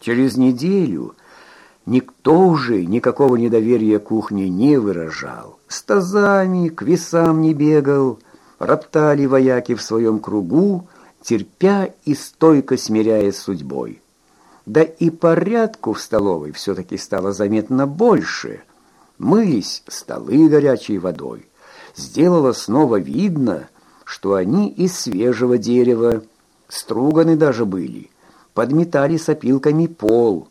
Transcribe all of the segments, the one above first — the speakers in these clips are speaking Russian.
Через неделю никто уже никакого недоверия кухне не выражал. С тазами к весам не бегал, роптали вояки в своем кругу, терпя и стойко смиряясь судьбой. Да и порядку в столовой все-таки стало заметно больше. Мылись столы горячей водой. Сделало снова видно, что они из свежего дерева, струганы даже были, подметали сопилками пол,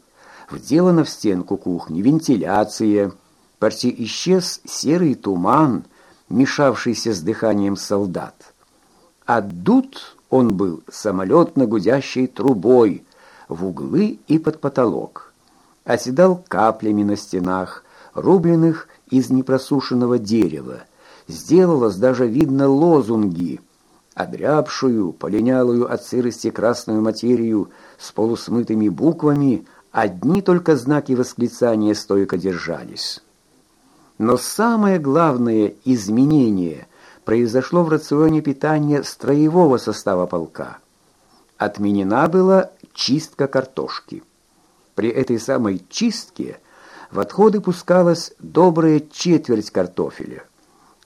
вделана в стенку кухни вентиляция, почти исчез серый туман, мешавшийся с дыханием солдат. Отдут он был самолетно-гудящей трубой в углы и под потолок, оседал каплями на стенах, рубленных из непросушенного дерева, сделалось даже видно лозунги, одрябшую, полинялую от сырости красную материю с полусмытыми буквами, одни только знаки восклицания стойко держались. Но самое главное изменение произошло в рационе питания строевого состава полка. Отменена была чистка картошки. При этой самой чистке в отходы пускалась добрая четверть картофеля.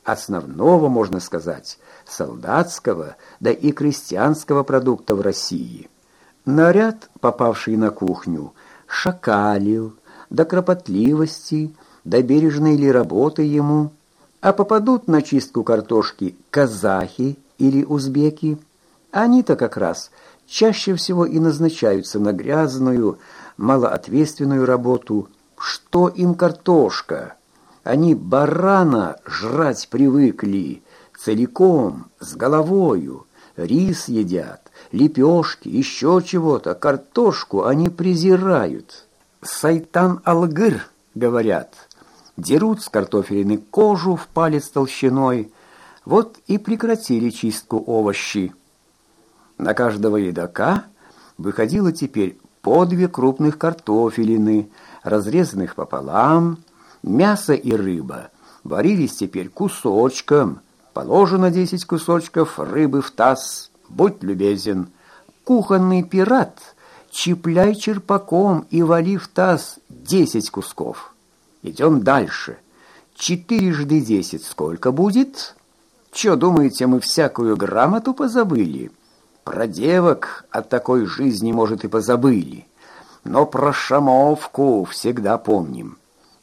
Основного, можно сказать, солдатского, да и крестьянского продукта в России. Наряд, попавший на кухню, шакалил, до кропотливости, до бережной ли работы ему – а попадут на чистку картошки казахи или узбеки, они-то как раз чаще всего и назначаются на грязную, малоответственную работу. Что им картошка? Они барана жрать привыкли, целиком, с головою. Рис едят, лепешки, еще чего-то. Картошку они презирают. «Сайтан-алгыр», говорят, дерут с картофелины кожу в палец толщиной, вот и прекратили чистку овощей. На каждого едока выходило теперь по две крупных картофелины, разрезанных пополам, мясо и рыба варились теперь кусочком, положено десять кусочков рыбы в таз, будь любезен. Кухонный пират, чипляй черпаком и вали в таз десять кусков. Идем дальше. Четырежды десять сколько будет? Че, думаете, мы всякую грамоту позабыли? Про девок от такой жизни, может, и позабыли. Но про шамовку всегда помним.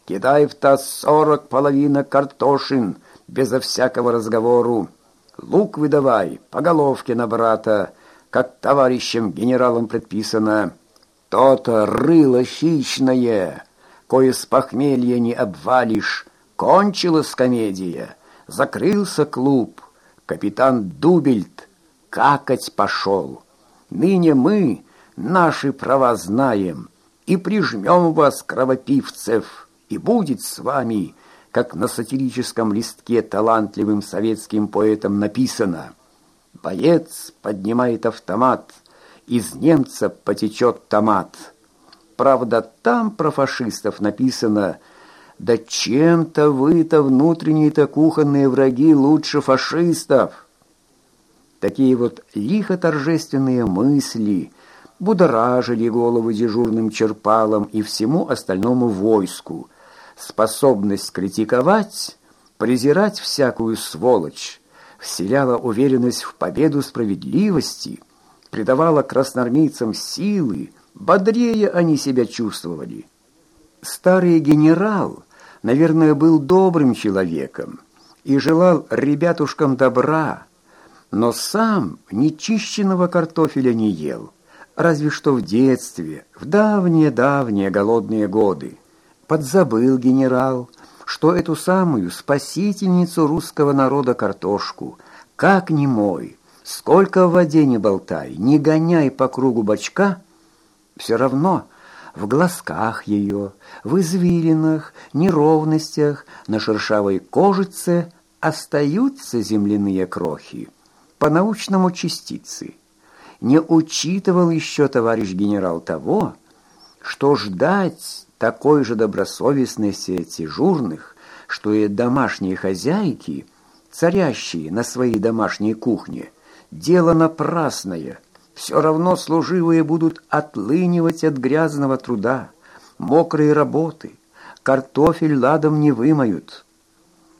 Кидай в таз сорок половинок картошин, безо всякого разговору. Лук выдавай, по головке на брата, как товарищам генералам предписано. То-то рыло хищное, кое с похмелья не обвалишь. Кончилась комедия, закрылся клуб. Капитан Дубельт какать пошел. Ныне мы наши права знаем и прижмем вас, кровопивцев, и будет с вами, как на сатирическом листке талантливым советским поэтом написано. Боец поднимает автомат, из немца потечет томат. Правда, там про фашистов написано «Да чем-то вы-то внутренние-то кухонные враги лучше фашистов». Такие вот лихо-торжественные мысли будоражили головы дежурным черпалам и всему остальному войску. Способность критиковать, презирать всякую сволочь, вселяла уверенность в победу справедливости, придавала красноармейцам силы, Бодрее они себя чувствовали. Старый генерал, наверное, был добрым человеком и желал ребятушкам добра, но сам нечищенного картофеля не ел, разве что в детстве, в давние-давние голодные годы. Подзабыл генерал, что эту самую спасительницу русского народа картошку, как не мой, сколько в воде не болтай, не гоняй по кругу бочка — все равно в глазках ее, в извилинах, неровностях, на шершавой кожице остаются земляные крохи, по-научному частицы. Не учитывал еще товарищ генерал того, что ждать такой же добросовестности дежурных, что и домашние хозяйки, царящие на своей домашней кухне, дело напрасное – Все равно служивые будут отлынивать от грязного труда, мокрой работы. Картофель ладом не вымоют.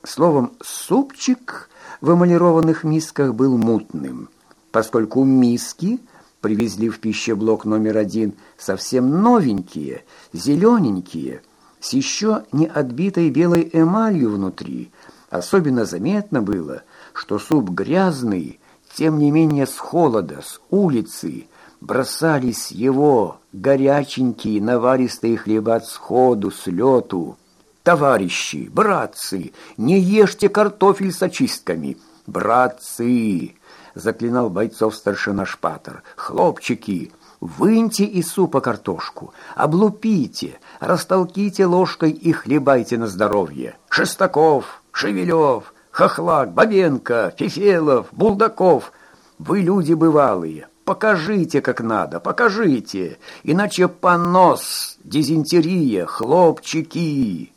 Словом, супчик в эмалированных мисках был мутным, поскольку миски привезли в пищеблок номер один совсем новенькие, зелененькие, с еще не отбитой белой эмалью внутри. Особенно заметно было, что суп грязный, тем не менее с холода, с улицы, бросались его горяченькие наваристые хлеба сходу, с лету. «Товарищи, братцы, не ешьте картофель с очистками! Братцы!» — заклинал бойцов старшина Шпатер. «Хлопчики, выньте из супа картошку, облупите, растолките ложкой и хлебайте на здоровье. Шестаков, Шевелев, Хохлак, Бабенко, Фефелов, Булдаков, вы люди бывалые, покажите как надо, покажите, иначе понос, дизентерия, хлопчики».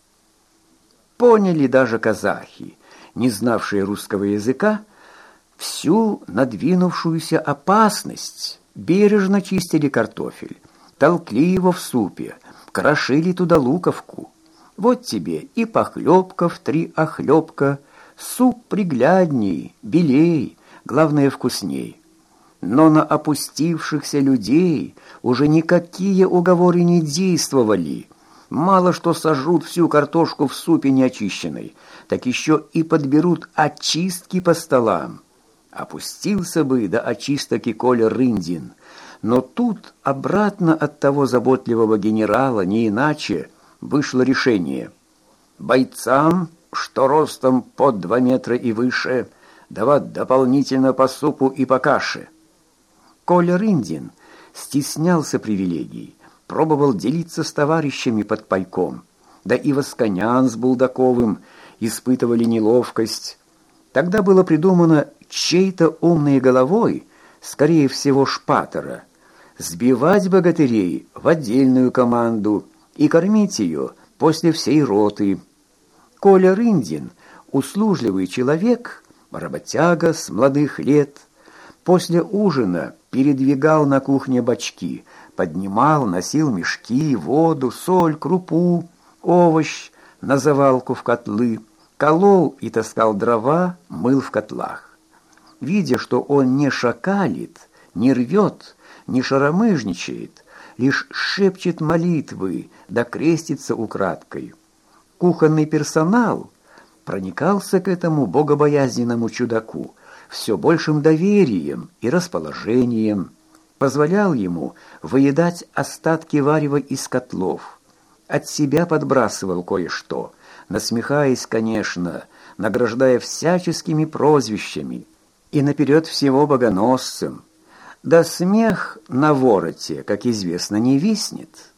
Поняли даже казахи, не знавшие русского языка, всю надвинувшуюся опасность, бережно чистили картофель, толкли его в супе, крошили туда луковку. Вот тебе и похлебка в три охлебка, суп приглядней, белей, главное вкусней. Но на опустившихся людей уже никакие уговоры не действовали. Мало что сожрут всю картошку в супе неочищенной, так еще и подберут очистки по столам. Опустился бы до очисток и Коля Рындин. Но тут обратно от того заботливого генерала не иначе вышло решение. Бойцам, что ростом под два метра и выше, давать дополнительно по супу и по каше. Коля Рындин стеснялся привилегий, пробовал делиться с товарищами под пайком. Да и Восконян с Булдаковым испытывали неловкость. Тогда было придумано чьей-то умной головой, скорее всего, шпатера, сбивать богатырей в отдельную команду и кормить ее после всей роты. Коля Рындин, услужливый человек, работяга с молодых лет, после ужина передвигал на кухне бачки, поднимал, носил мешки, воду, соль, крупу, овощ на завалку в котлы, колол и таскал дрова, мыл в котлах видя, что он не шакалит, не рвет, не шаромыжничает, лишь шепчет молитвы, да крестится украдкой. Кухонный персонал проникался к этому богобоязненному чудаку все большим доверием и расположением, позволял ему выедать остатки варева из котлов, от себя подбрасывал кое-что, насмехаясь, конечно, награждая всяческими прозвищами – и наперед всего богоносцем. Да смех на вороте, как известно, не виснет.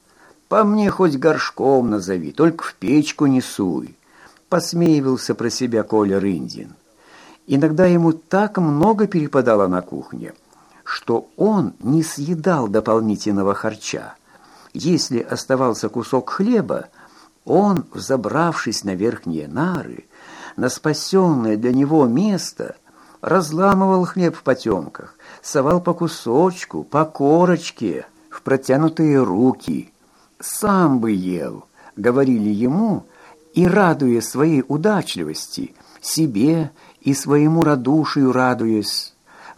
По мне хоть горшком назови, только в печку не суй. Посмеивался про себя Коля Рындин. Иногда ему так много перепадало на кухне, что он не съедал дополнительного харча. Если оставался кусок хлеба, он, взобравшись на верхние нары, на спасенное для него место – разламывал хлеб в потемках, совал по кусочку, по корочке, в протянутые руки. «Сам бы ел», — говорили ему, и, радуя своей удачливости, себе и своему радушию радуясь,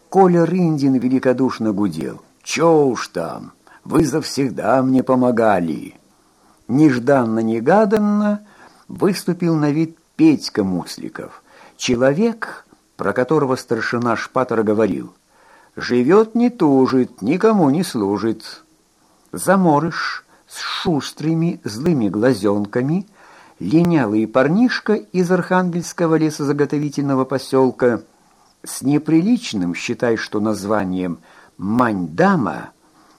Коля Рындин великодушно гудел. «Чё уж там, вы завсегда мне помогали». Нежданно-негаданно выступил на вид Петька Мусликов, человек, про которого старшина Шпатера говорил. «Живет не тужит, никому не служит». Заморыш с шустрыми злыми глазенками, линялый парнишка из архангельского лесозаготовительного поселка, с неприличным, считай, что названием «Маньдама»,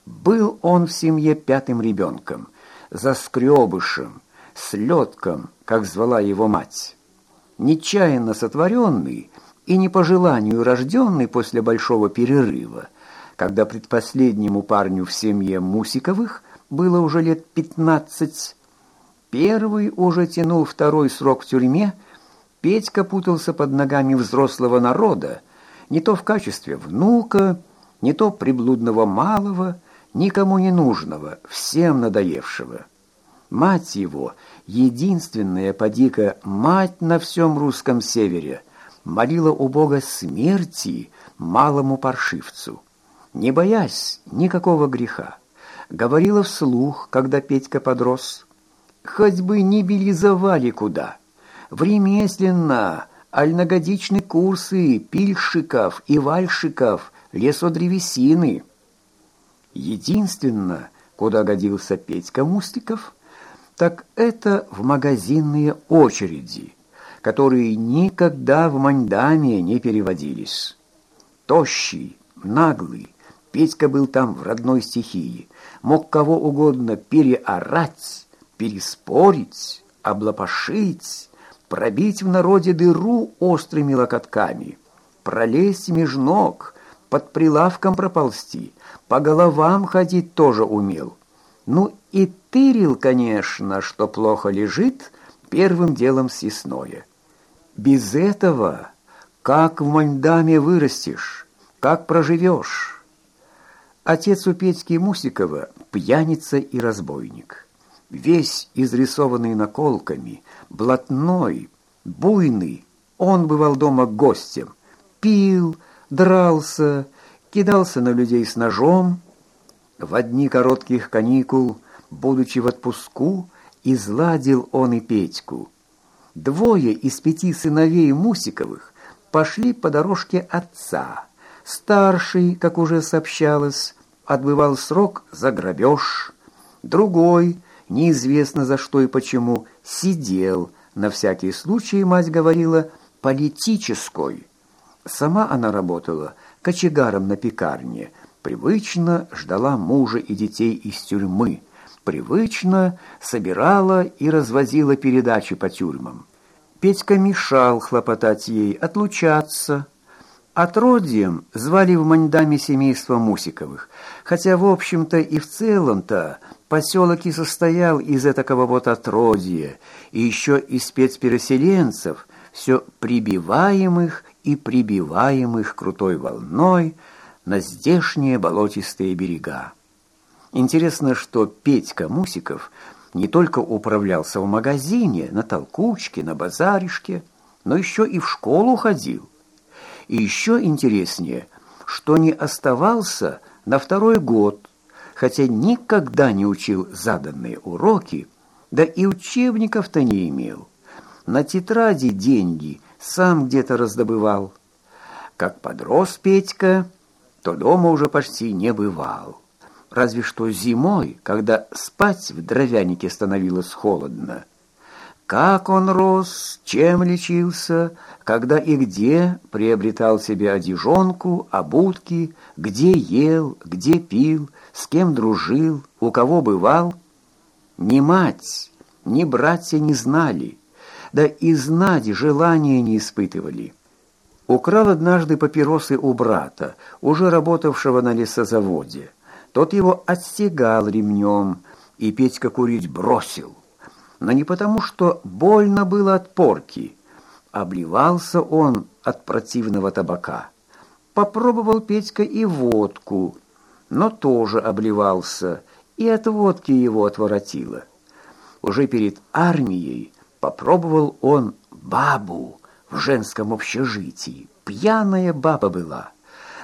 был он в семье пятым ребенком, заскребышем, слетком, как звала его мать. Нечаянно сотворенный, и не по желанию рожденный после большого перерыва, когда предпоследнему парню в семье Мусиковых было уже лет пятнадцать. Первый уже тянул второй срок в тюрьме, Петька путался под ногами взрослого народа, не то в качестве внука, не то приблудного малого, никому не нужного, всем надоевшего. Мать его, единственная подика мать на всем русском севере, молила у Бога смерти малому паршивцу, не боясь никакого греха. Говорила вслух, когда Петька подрос. Хоть бы не билизовали куда. В ремесленно, альногодичные курсы пильщиков и вальщиков, лесодревесины. Единственно, куда годился Петька Мустиков, так это в магазинные очереди, которые никогда в Мандаме не переводились. Тощий, наглый, Петька был там в родной стихии, мог кого угодно переорать, переспорить, облапошить, пробить в народе дыру острыми локотками, пролезть меж ног, под прилавком проползти, по головам ходить тоже умел. Ну и тырил, конечно, что плохо лежит, первым делом съестное. Без этого как в Мандаме вырастешь, как проживешь? Отец у Петьки Мусикова пьяница и разбойник. Весь изрисованный наколками, блатной, буйный, он бывал дома гостем, пил, дрался, кидался на людей с ножом. В одни коротких каникул, будучи в отпуску, изладил он и Петьку. Двое из пяти сыновей Мусиковых пошли по дорожке отца. Старший, как уже сообщалось, отбывал срок за грабеж. Другой, неизвестно за что и почему, сидел, на всякий случай, мать говорила, политической. Сама она работала кочегаром на пекарне, привычно ждала мужа и детей из тюрьмы, привычно собирала и развозила передачи по тюрьмам. Петька мешал хлопотать ей, отлучаться. Отродьем звали в Мандаме семейство Мусиковых, хотя, в общем-то, и в целом-то поселок и состоял из этого вот отродья, и еще из спецпереселенцев, все прибиваемых и прибиваемых крутой волной на здешние болотистые берега. Интересно, что Петька Мусиков – не только управлялся в магазине, на толкучке, на базаришке, но еще и в школу ходил. И еще интереснее, что не оставался на второй год, хотя никогда не учил заданные уроки, да и учебников-то не имел. На тетради деньги сам где-то раздобывал. Как подрос Петька, то дома уже почти не бывал разве что зимой, когда спать в дровянике становилось холодно. Как он рос, чем лечился, когда и где приобретал себе одежонку, обутки, где ел, где пил, с кем дружил, у кого бывал. Ни мать, ни братья не знали, да и знать желания не испытывали. Украл однажды папиросы у брата, уже работавшего на лесозаводе. Тот его отстегал ремнем, и Петька курить бросил. Но не потому, что больно было от порки. Обливался он от противного табака. Попробовал Петька и водку, но тоже обливался, и от водки его отворотило. Уже перед армией попробовал он бабу в женском общежитии. Пьяная баба была,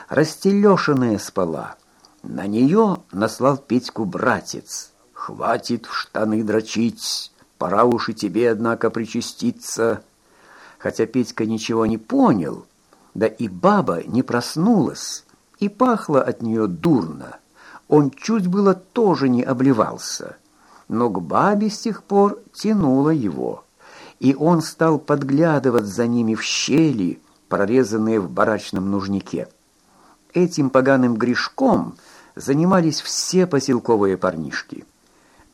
растелешенная спала. На нее наслал Петьку братец. «Хватит в штаны дрочить, пора уж и тебе, однако, причаститься». Хотя Петька ничего не понял, да и баба не проснулась, и пахло от нее дурно. Он чуть было тоже не обливался, но к бабе с тех пор тянуло его, и он стал подглядывать за ними в щели, прорезанные в барачном нужнике. Этим поганым грешком – занимались все поселковые парнишки.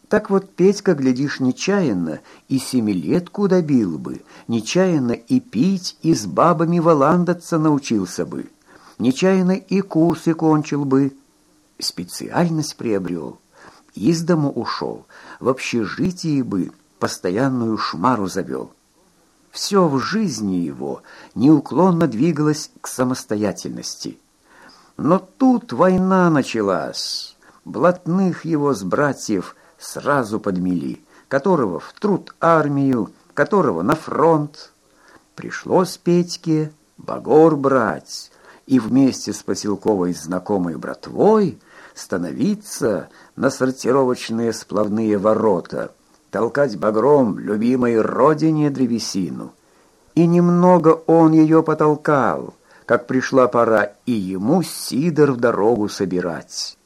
Так вот Петька, глядишь, нечаянно и семилетку добил бы, нечаянно и пить, и с бабами валандаться научился бы, нечаянно и курсы кончил бы, специальность приобрел, из дому ушел, в общежитии бы постоянную шмару завел. Все в жизни его неуклонно двигалось к самостоятельности – Но тут война началась. Блатных его с братьев сразу подмели, которого в труд армию, которого на фронт. Пришлось Петьке Багор брать и вместе с поселковой знакомой братвой становиться на сортировочные сплавные ворота, толкать багром любимой родине древесину. И немного он ее потолкал, как пришла пора и ему сидор в дорогу собирать.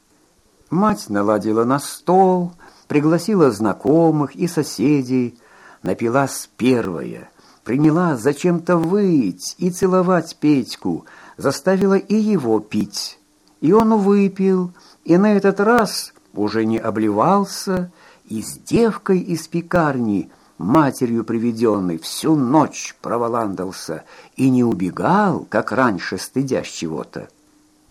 Мать наладила на стол, пригласила знакомых и соседей, напилась первая, приняла зачем-то выть и целовать Петьку, заставила и его пить. И он выпил, и на этот раз уже не обливался, и с девкой из пекарни, матерью приведенной, всю ночь проволандался и не убегал, как раньше, стыдясь чего-то.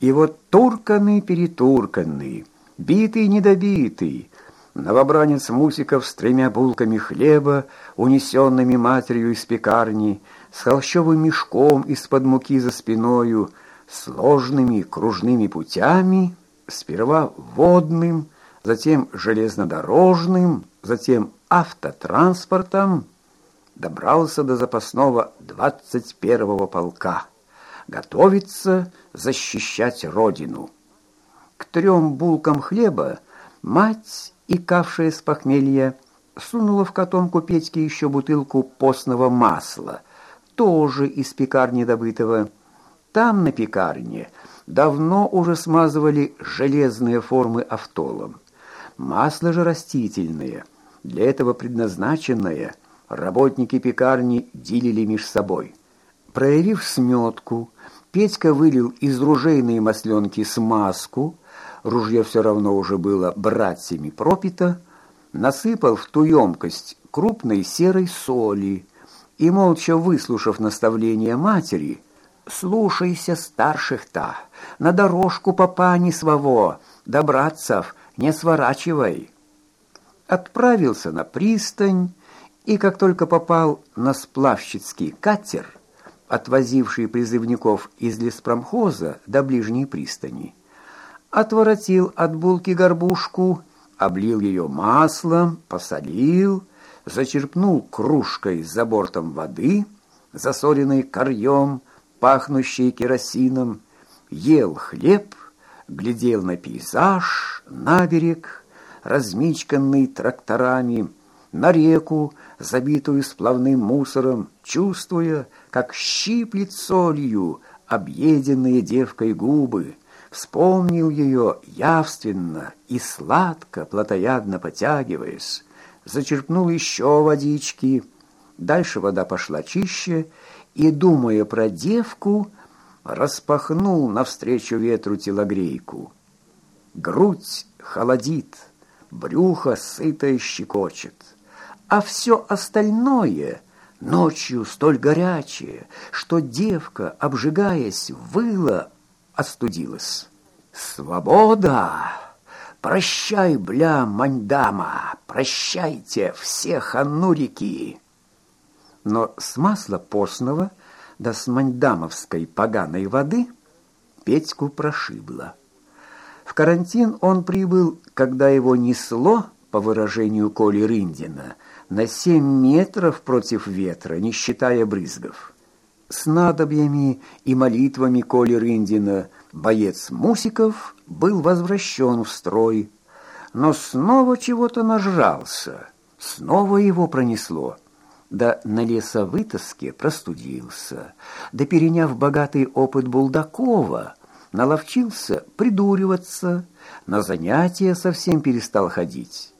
И вот турканный-перетурканный, битый-недобитый, новобранец Мусиков с тремя булками хлеба, унесенными матерью из пекарни, с холщовым мешком из-под муки за спиною, сложными кружными путями, сперва водным, затем железнодорожным, затем автотранспортом, добрался до запасного 21-го полка, готовится защищать родину. К трем булкам хлеба мать, икавшая с похмелья, сунула в котомку Петьке еще бутылку постного масла, тоже из пекарни добытого. Там, на пекарне, давно уже смазывали железные формы автолом. Масло же растительное, для этого предназначенное, работники пекарни делили меж собой. Проявив сметку, Петька вылил из ружейной масленки смазку, ружье все равно уже было братьями пропито, насыпал в ту емкость крупной серой соли и, молча выслушав наставление матери, «Слушайся старших-то, на дорожку папа не своего, да братцев не сворачивай». Отправился на пристань, и как только попал на сплавщицкий катер, отвозивший призывников из леспромхоза до ближней пристани, отворотил от булки горбушку, облил ее маслом, посолил, зачерпнул кружкой за бортом воды, засоленной корьем, пахнущей керосином, ел хлеб, глядел на пейзаж, на берег, размичканный тракторами, на реку, забитую сплавным мусором, чувствуя, как щиплет солью объеденные девкой губы, вспомнил ее явственно и сладко, плотоядно потягиваясь, зачерпнул еще водички. Дальше вода пошла чище, и, думая про девку, распахнул навстречу ветру телогрейку. Грудь холодит, брюхо сытое щекочет, а все остальное ночью столь горячее, что девка, обжигаясь, выла, остудилась. «Свобода! Прощай, бля, мандама! Прощайте, все ханурики!» Но с масла постного да с мандамовской поганой воды Петьку прошибло. В карантин он прибыл, когда его несло, по выражению Коли Рындина, на семь метров против ветра, не считая брызгов. С надобьями и молитвами Коли Рындина боец Мусиков был возвращен в строй, но снова чего-то нажрался, снова его пронесло – да на лесовытоске простудился, да, переняв богатый опыт Булдакова, наловчился придуриваться, на занятия совсем перестал ходить.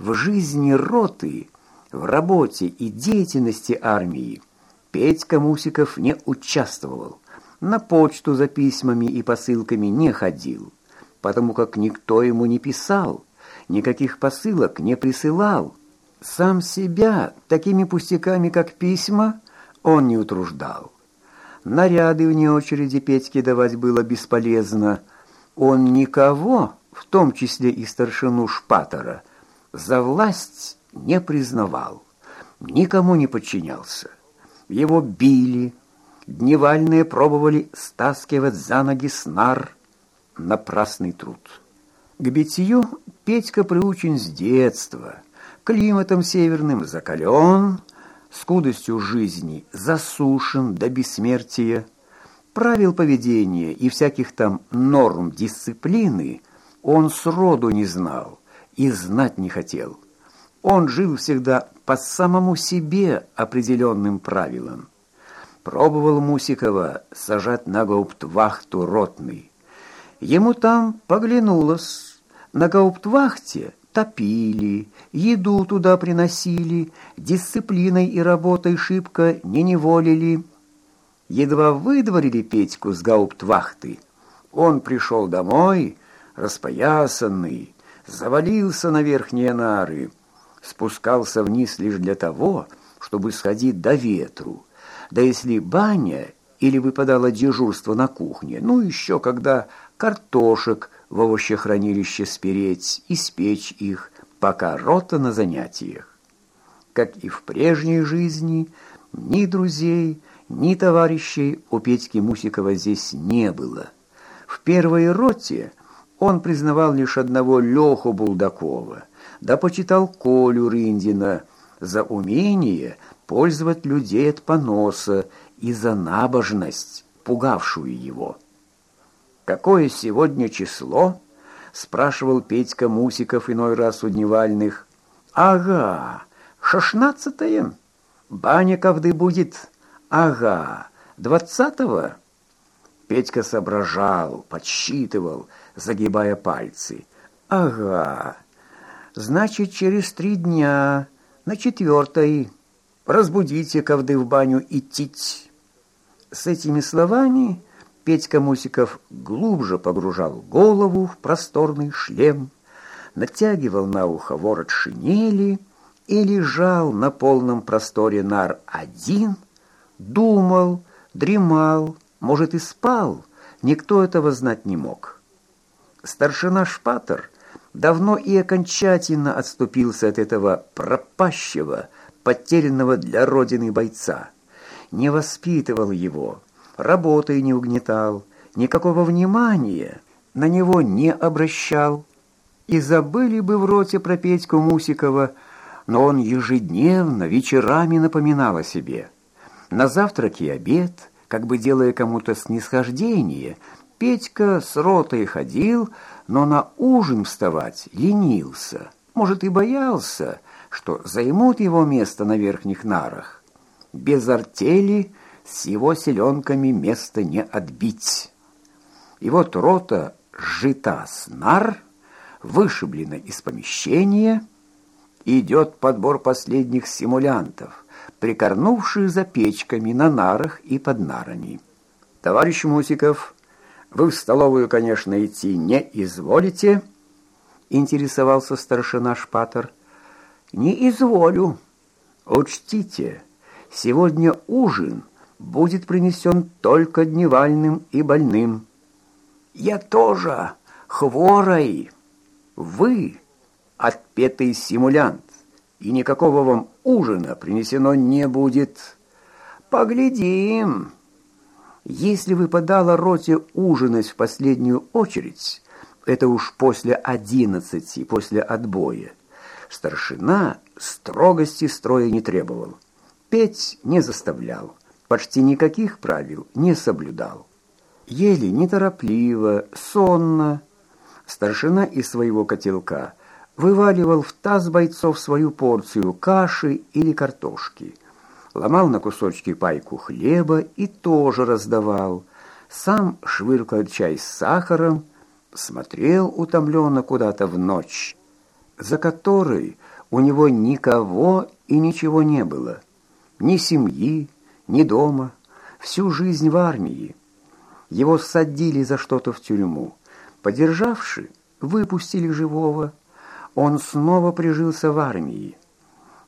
В жизни роты, в работе и деятельности армии Петька Мусиков не участвовал, на почту за письмами и посылками не ходил, потому как никто ему не писал, никаких посылок не присылал, сам себя такими пустяками, как письма, он не утруждал. Наряды вне очереди Петьке давать было бесполезно. Он никого, в том числе и старшину Шпатора, за власть не признавал, никому не подчинялся. Его били, дневальные пробовали стаскивать за ноги снар, напрасный труд. К битью Петька приучен с детства, климатом северным закален, скудостью жизни засушен до бессмертия, правил поведения и всяких там норм дисциплины он сроду не знал и знать не хотел. Он жил всегда по самому себе определенным правилам. Пробовал Мусикова сажать на гауптвахту ротный. Ему там поглянулось. На гауптвахте топили, еду туда приносили, дисциплиной и работой шибко не неволили. Едва выдворили Петьку с гауптвахты. Он пришел домой, распоясанный, завалился на верхние нары, спускался вниз лишь для того, чтобы сходить до ветру. Да если баня или выпадало дежурство на кухне, ну еще когда картошек в овощехранилище спереть спечь их, пока рота на занятиях. Как и в прежней жизни, ни друзей, ни товарищей у Петьки Мусикова здесь не было. В первой роте он признавал лишь одного Леху Булдакова, да почитал Колю Рындина за умение пользовать людей от поноса и за набожность, пугавшую его. «Какое сегодня число?» — спрашивал Петька Мусиков иной раз у Дневальных. «Ага, шестнадцатое? Баня ковды будет? Ага, двадцатого?» Петька соображал, подсчитывал, загибая пальцы. «Ага, значит, через три дня, на четвертой, разбудите ковды в баню идти». С этими словами Петька Мусиков глубже погружал голову в просторный шлем, натягивал на ухо ворот шинели и лежал на полном просторе нар один, думал, дремал, может, и спал, никто этого знать не мог. Старшина Шпатер давно и окончательно отступился от этого пропащего, потерянного для Родины бойца. Не воспитывал его, работой не угнетал, никакого внимания на него не обращал. И забыли бы в роте про Петьку Мусикова, но он ежедневно, вечерами напоминал о себе. На завтрак и обед – как бы делая кому-то снисхождение, Петька с ротой ходил, но на ужин вставать ленился. Может, и боялся, что займут его место на верхних нарах. Без артели с его селенками место не отбить. И вот рота сжита с нар, вышиблена из помещения, идет подбор последних симулянтов — прикорнувшие за печками на нарах и под нарами. «Товарищ Мусиков, вы в столовую, конечно, идти не изволите?» интересовался старшина Шпатер. «Не изволю. Учтите, сегодня ужин будет принесен только дневальным и больным. Я тоже хворой. Вы отпетый симулянт и никакого вам ужина принесено не будет. Поглядим. Если выпадало роте ужинать в последнюю очередь, это уж после одиннадцати, после отбоя, старшина строгости строя не требовал. Петь не заставлял, почти никаких правил не соблюдал. Ели неторопливо, сонно. Старшина из своего котелка – вываливал в таз бойцов свою порцию каши или картошки, ломал на кусочки пайку хлеба и тоже раздавал, сам швыркал чай с сахаром, смотрел утомленно куда-то в ночь, за которой у него никого и ничего не было, ни семьи, ни дома, всю жизнь в армии. Его садили за что-то в тюрьму, подержавши, выпустили живого, он снова прижился в армии.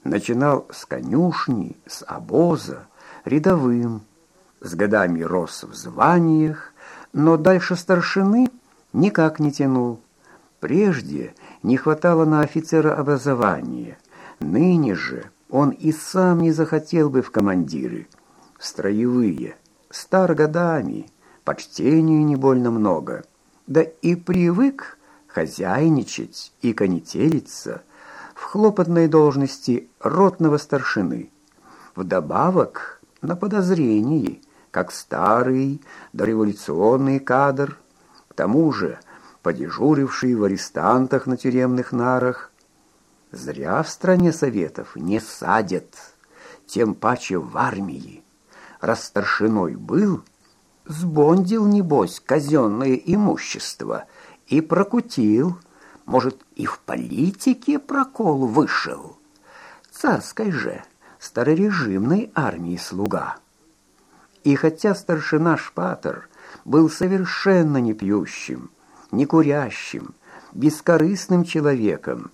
Начинал с конюшни, с обоза, рядовым. С годами рос в званиях, но дальше старшины никак не тянул. Прежде не хватало на офицера образования. Ныне же он и сам не захотел бы в командиры. Строевые, стар годами, почтения не больно много. да и привык хозяйничать и конетелиться в хлопотной должности ротного старшины. Вдобавок на подозрении, как старый дореволюционный кадр, к тому же подежуривший в арестантах на тюремных нарах. Зря в стране советов не садят, тем паче в армии. Раз старшиной был, сбондил, небось, казенное имущество и прокутил, может, и в политике прокол вышел. Царской же, старорежимной армии слуга. И хотя старшина Шпатер был совершенно не пьющим, не курящим, бескорыстным человеком,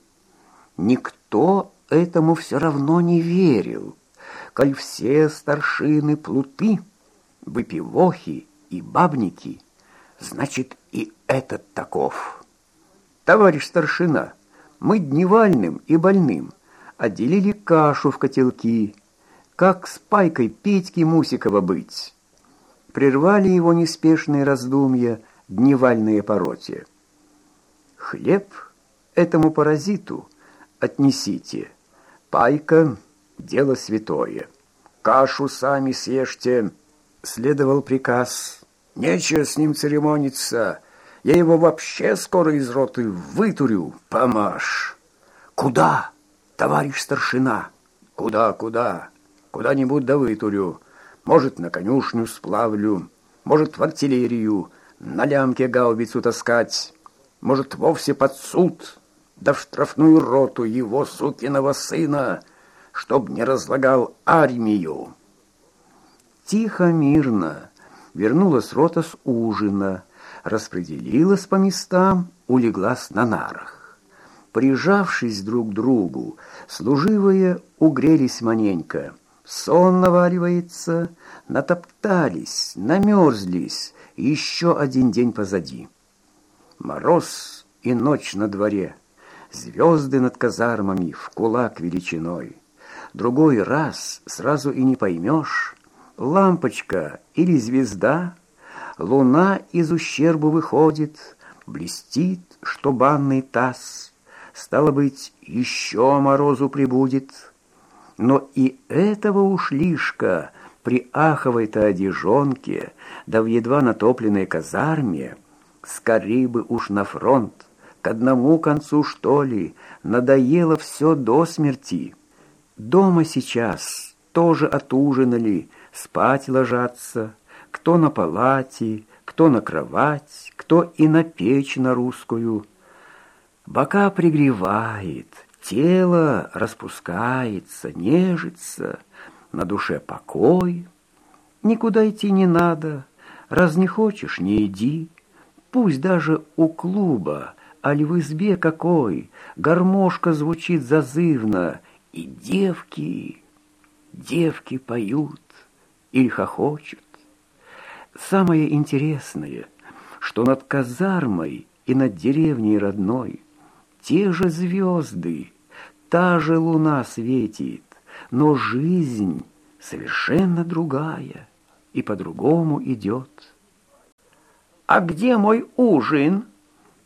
никто этому все равно не верил, коль все старшины плуты, выпивохи и бабники, значит и этот таков. Товарищ старшина, мы дневальным и больным отделили кашу в котелки, как с пайкой Петьки Мусикова быть. Прервали его неспешные раздумья дневальные поротья. Хлеб этому паразиту отнесите, пайка — дело святое. Кашу сами съешьте, следовал приказ. Нечего с ним церемониться, я его вообще скоро из роты вытурю, помашь. Куда, товарищ старшина? Куда, куда? Куда-нибудь да вытурю. Может, на конюшню сплавлю, может, в артиллерию, на лямке гаубицу таскать. Может, вовсе под суд, да в штрафную роту его сукиного сына, чтоб не разлагал армию. Тихо, мирно вернулась рота с ужина, распределилась по местам, улеглась на нарах. Прижавшись друг к другу, служивые угрелись маненько. Сон наваливается, натоптались, намерзлись, еще один день позади. Мороз и ночь на дворе, звезды над казармами в кулак величиной. Другой раз сразу и не поймешь, лампочка или звезда, луна из ущербу выходит, блестит, что банный таз. Стало быть, еще морозу прибудет. Но и этого уж лишка при аховой-то одежонке, да в едва натопленной казарме, скорей бы уж на фронт, к одному концу, что ли, надоело все до смерти. Дома сейчас тоже отужинали, спать ложатся, кто на палате, кто на кровать, кто и на печь на русскую. Бока пригревает, тело распускается, нежится, на душе покой. Никуда идти не надо, раз не хочешь, не иди. Пусть даже у клуба, аль в избе какой, гармошка звучит зазывно, и девки, девки поют или хохочут. Самое интересное, что над казармой и над деревней родной те же звезды, та же луна светит, но жизнь совершенно другая и по-другому идет. «А где мой ужин?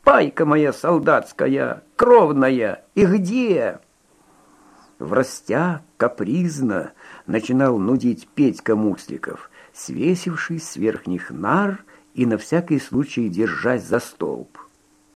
Пайка моя солдатская, кровная, и где?» В растяг капризно начинал нудить Петька Мусликов, свесившись с верхних нар и на всякий случай держась за столб.